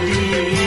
दिए